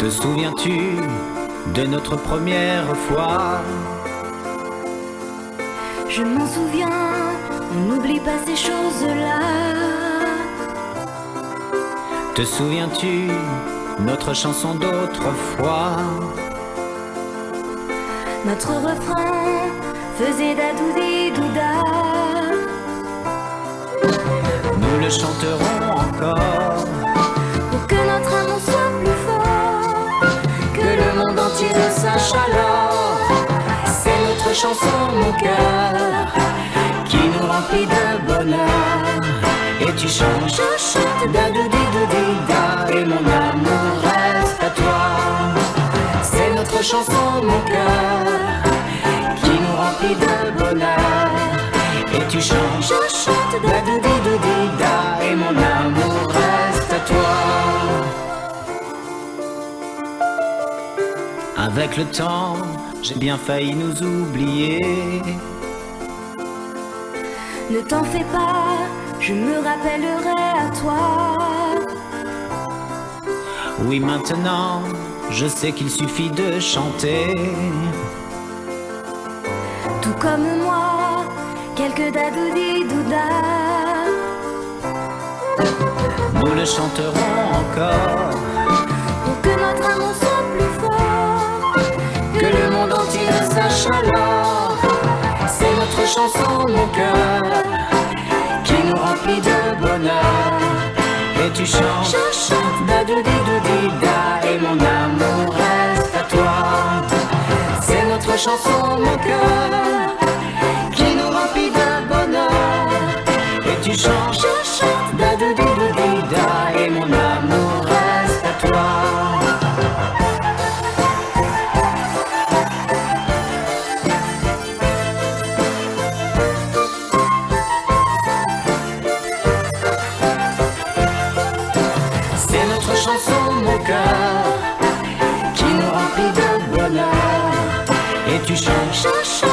Te souviens-tu de notre première fois Je m'en souviens, on n'oublie pas ces choses-là. Te souviens-tu notre chanson d'autrefois Notre refrain faisait dadoudi douda. Nous le chanterons encore C'est notre chanson, mon cœur, qui nous remplit de bonheur. Et tu chantes, Je chante da do di do di da, et mon amour reste à toi. C'est notre chanson, mon cœur, qui nous remplit de bonheur. Et tu chantes, Je chante da do Avec le temps, j'ai bien failli nous oublier. Ne t'en fais pas, je me rappellerai à toi. Oui, maintenant, je sais qu'il suffit de chanter. Tout comme moi, quelques dadoudi douda. Nous le chanterons encore. Sache alors. C'est notre chanson, mon cœur, qui nous remplit de bonheur. Et tu chantes, je chante da di di da, et mon amour reste à toi. C'est notre chanson, mon cœur, qui nous remplit de bonheur. Et tu chantes, je chante da di da, et mon amour chanson, mon cœur, qui nous remplit de bonheur. Et tu chantes, je chante da do di